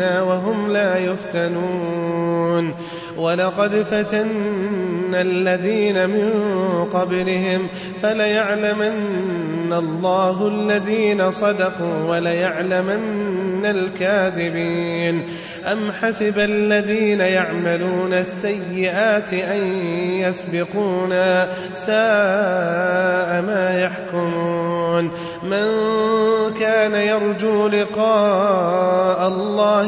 وهم لا يفتنون. ولقد فتنا الذين من قبلهم فليعلمن الله الذين صدقوا وليعلمن الكاذبين. أم حسب الذين يعملون السيئات أن يسبقونا ساء ما يحكمون. من كان يرجو لقاء الله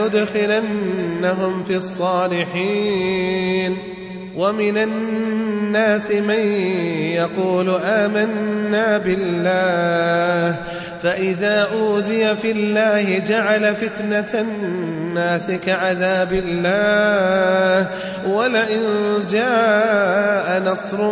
لندخلنهم في الصالحين ومن الناس من يقول آمنا بالله فإذا أوذي في الله جعل فتنة الناس كعذاب الله ولئن جاء نصر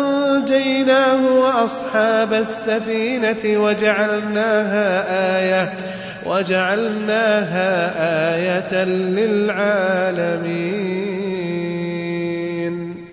فأنجيناه وأصحاب السفينة وجعلناها آية وجعلناها آية للعالمين.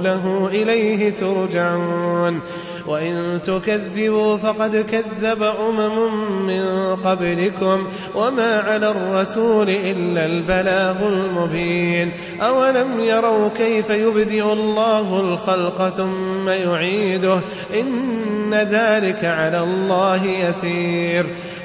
له إليه ترجعون. وإن تكذبوا فقد كذب أمم من قبلكم وما على الرسول إلا البلاغ المبين. أولم يروا كيف يبدئ الله الخلق ثم يعيده؟ إن ذلك على الله يسير.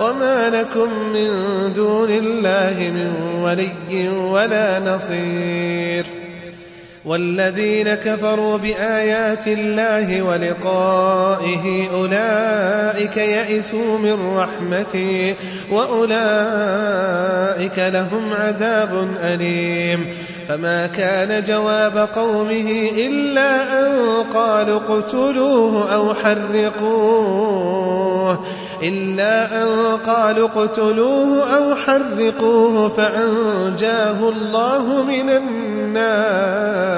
وما لكم من دون الله من ولي ولا نصير والذين كفروا بآيات الله ولقائه أولئك يئسوا من رحمتي وأولئك لهم عذاب أليم فما كان جواب قومه إلا أن قالوا اقتلوه أو حرقوه إلا أن قالوا اقتلوه أو حرقوه فأنجاه الله من النار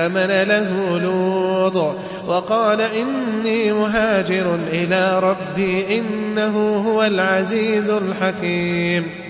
فآمن له لوط وقال إني مهاجر إلى ربي إنه هو العزيز الحكيم.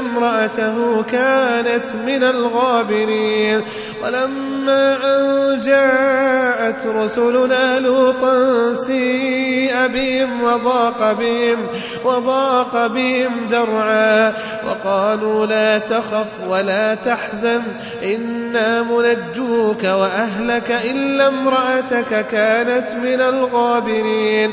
امرأته كانت من الغابرين. ولما أن جاءت رسلنا لوطا سيء بهم وضاق بهم وضاق بهم ذرعا وقالوا لا تخف ولا تحزن إنا منجوك وأهلك إلا امرأتك كانت من الغابرين.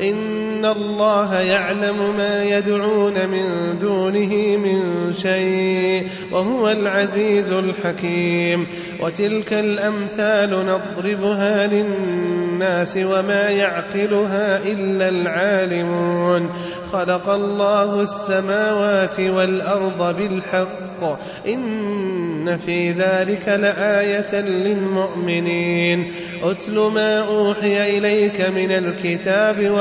إن الله يعلم ما يدعون من دونه من شيء وهو العزيز الحكيم وتلك الأمثال نضربها للناس وما يعقلها إلا العالمون خلق الله السماوات والأرض بالحق إن في ذلك لآية للمؤمنين أتل ما أوحي إليك من الكتاب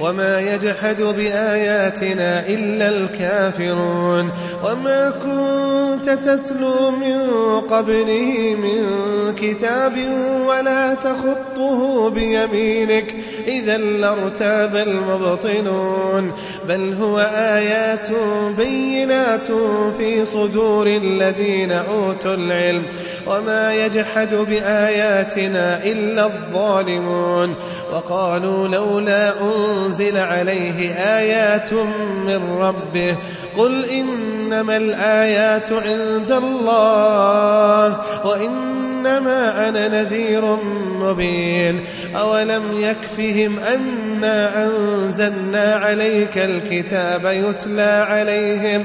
وما يجحد بآياتنا إلا الكافرون وما كنت تتلو من قبله من كتاب ولا تخطه بيمينك إذا لارتاب المبطنون بل هو آيات بينات في صدور الذين أوتوا العلم وما يجحد بآياتنا إلا الظالمون وقالوا لولا أنزل عليه آيات من ربه قل إنما الآيات عند الله وإنما أنا نذير مبين أولم يكفهم أنا أنزلنا عليك الكتاب يتلى عليهم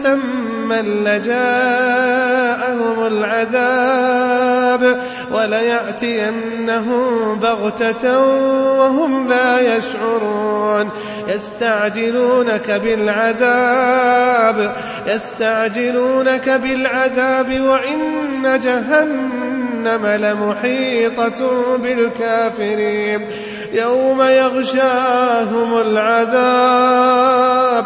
مسمى لجاءهم العذاب وليأتينهم بغتة وهم لا يشعرون. يستعجلونك بالعذاب يستعجلونك بالعذاب وإن جهنم لمحيطة بالكافرين. يوم يغشاهم العذاب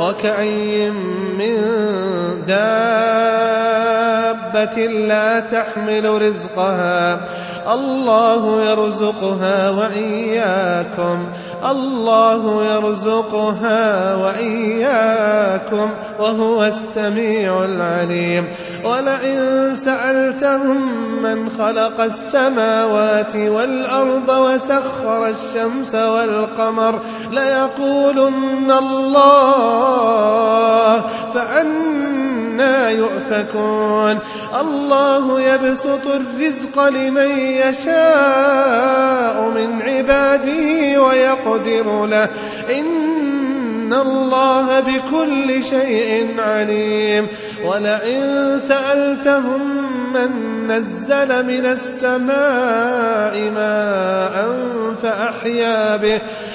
وكأي من دابة لا تحمل رزقها. الله يرزقها وإياكم. الله يرزقها وإياكم وهو السميع العليم. ولئن سألتهم من خلق السماوات والأرض وسخر الشمس والقمر ليقولن الله فأنا يؤفكون الله يبسط الرزق لمن يشاء من عباده ويقدر له إن الله بكل شيء عليم ولئن سألتهم من نزل من السماء ماء فأحيا به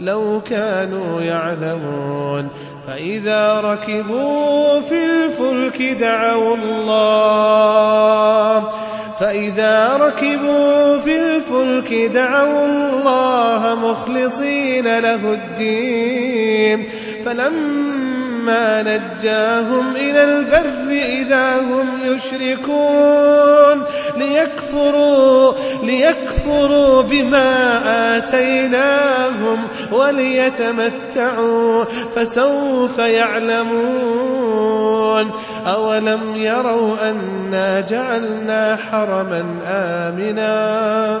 لو كانوا يعلمون فإذا ركبوا في الفلك دعوا الله فإذا ركبوا في الفلك دعوا الله مخلصين له الدين فلما نجاهم إلى البر إذا هم يشركون. ليكفروا ليكفروا بما آتيناهم وليتمتعوا فسوف يعلمون. أولم يروا أنا جعلنا حرما آمنا؟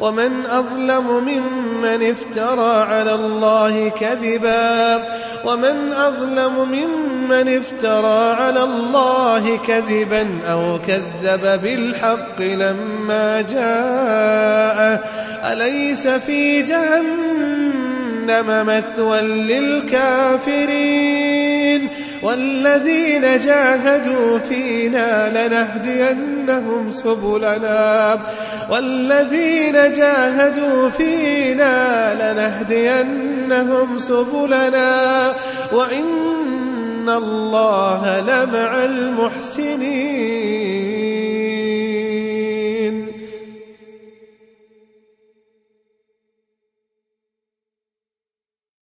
ومن أظلم ممن افترى على الله كذبا ومن أظلم ممن افترى على الله كذبا أو كذب بالحق لما جاء أليس في جهنم مثوى للكافرين؟ والذين جاهدوا فينا لنهدينهم سبلنا. والذين جاهدوا فينا لنهدينهم سبلنا. وإن الله لمع المحسنين.